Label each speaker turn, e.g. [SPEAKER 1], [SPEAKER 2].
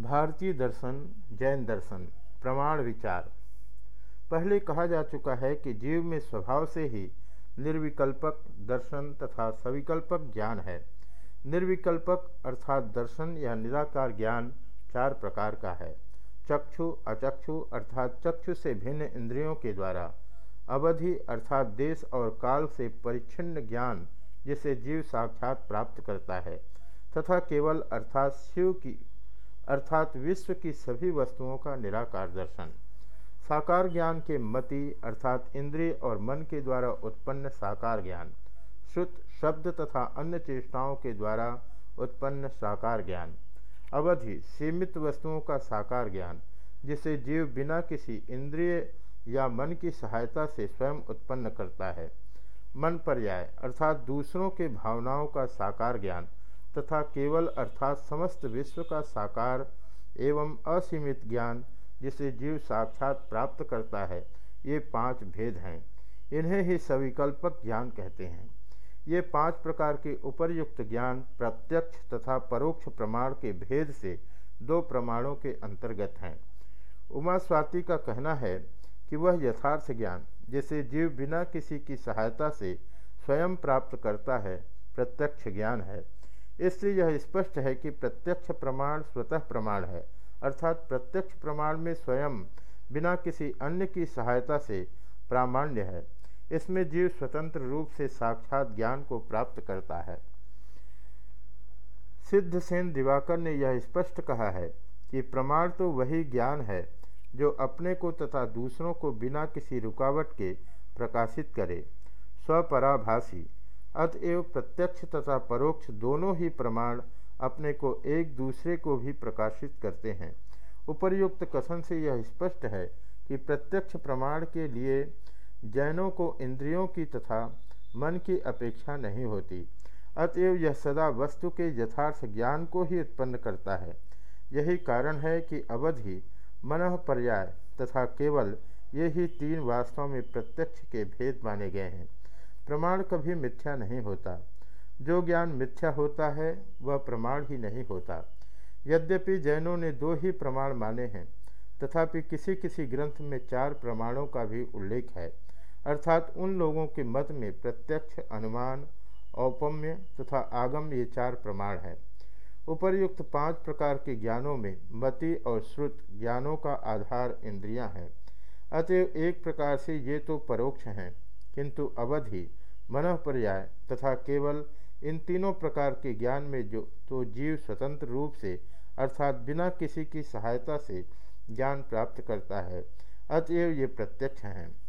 [SPEAKER 1] भारतीय दर्शन, जैन दर्शन, प्रमाण विचार। पहले कहा जा चुका है कि जीव में स्वभाव से ही निर्विकल्पक दर्शन तथा सविकल्पक ज्ञान है। निर्विकल्पक अर्थात दर्शन या निराकार ज्ञान चार प्रकार का है। चक्षु, अचक्षु अर्थात चक्षु से भिन्न इंद्रियों के द्वारा। अवधि अर्थात देश और काल से परिच्छिन्न ज्ञान जिसे जीव साक्षात प्राप्त करता है। तथा केवल अर्थात शिव की अर्थात विश्व की सभी वस्तुओं का निराकार दर्शन। साकार ज्ञान के मति, अर्थात इंद्रिय और मन के द्वारा उत्पन्न साकार ज्ञान। श्रुत शब्द तथा अन्य चेष्टाओं के द्वारा उत्पन्न साकार ज्ञान। अवधि, सीमित वस्तुओं का साकार ज्ञान, जिसे जीव बिना किसी इंद्रिय या मन की सहायता से स्वयं उत्पन्न करता है। मन पर्याय, अर्थात दूसरों के भावनाओं का साकार ज्ञान। तथा केवल अर्थात समस्त विश्व का साकार एवं असीमित ज्ञान जिसे जीव साक्षात प्राप्त करता है, ये पाँच भेद हैं। इन्हें ही सविकल्पक ज्ञान कहते हैं। ये पाँच प्रकार के उपर्युक्त ज्ञान प्रत्यक्ष तथा परोक्ष प्रमाण के भेद से दो प्रमाणों के अंतर्गत हैं। उमा स्वाति का कहना है कि वह यथार्थ ज्ञान, जिसे जीव बिना किसी की सहायता से स्वयं प्राप्त करता है, प्रत्यक्ष ज्ञान है। इससे यह स्पष्ट है कि प्रत्यक्ष प्रमाण स्वतः प्रमाण है, अर्थात प्रत्यक्ष प्रमाण में स्वयं बिना किसी अन्य की सहायता से प्रामाण्य है। इसमें जीव स्वतंत्र रूप से साक्षात ज्ञान को प्राप्त करता है। सिद्ध सेन दिवाकर ने यह स्पष्ट कहा है कि प्रमाण तो वही ज्ञान है जो अपने को तथा दूसरों को बिना किसी रुकावट के प्रकाशित करे। स्वपराभासी अतएव प्रत्यक्ष तथा परोक्ष दोनों ही प्रमाण अपने को एक दूसरे को भी प्रकाशित करते हैं। उपर्युक्त कथन से यह स्पष्ट है कि प्रत्यक्ष प्रमाण के लिए जैनों को इंद्रियों की तथा मन की अपेक्षा नहीं होती। अतएव यह सदा वस्तु के यथार्थ ज्ञान को ही उत्पन्न करता है। यही कारण है कि अवधि, मन पर्याय तथा केवल ये ही तीन वास्तव में प्रत्यक्ष के भेद माने गए हैं। प्रमाण कभी मिथ्या नहीं होता। जो ज्ञान मिथ्या होता है, वह प्रमाण ही नहीं होता। यद्यपि जैनों ने दो ही प्रमाण माने हैं, तथापि किसी किसी ग्रंथ में चार प्रमाणों का भी उल्लेख है। अर्थात उन लोगों के मत में प्रत्यक्ष अनुमान, औपम्य तथा आगम ये चार प्रमाण हैं। उपर्युक्त पाँच प्रकार के ज्ञानों में मति और श्रुत ज्ञानों का आधार इंद्रियाँ हैं। अतएव एक प्रकार से ये तो परोक्ष हैं। किंतु अवधि मन पर्याय तथा केवल इन तीनों प्रकार के ज्ञान में जो तो जीव स्वतंत्र रूप से, अर्थात बिना किसी की सहायता से, ज्ञान प्राप्त करता है। अतएव ये प्रत्यक्ष हैं।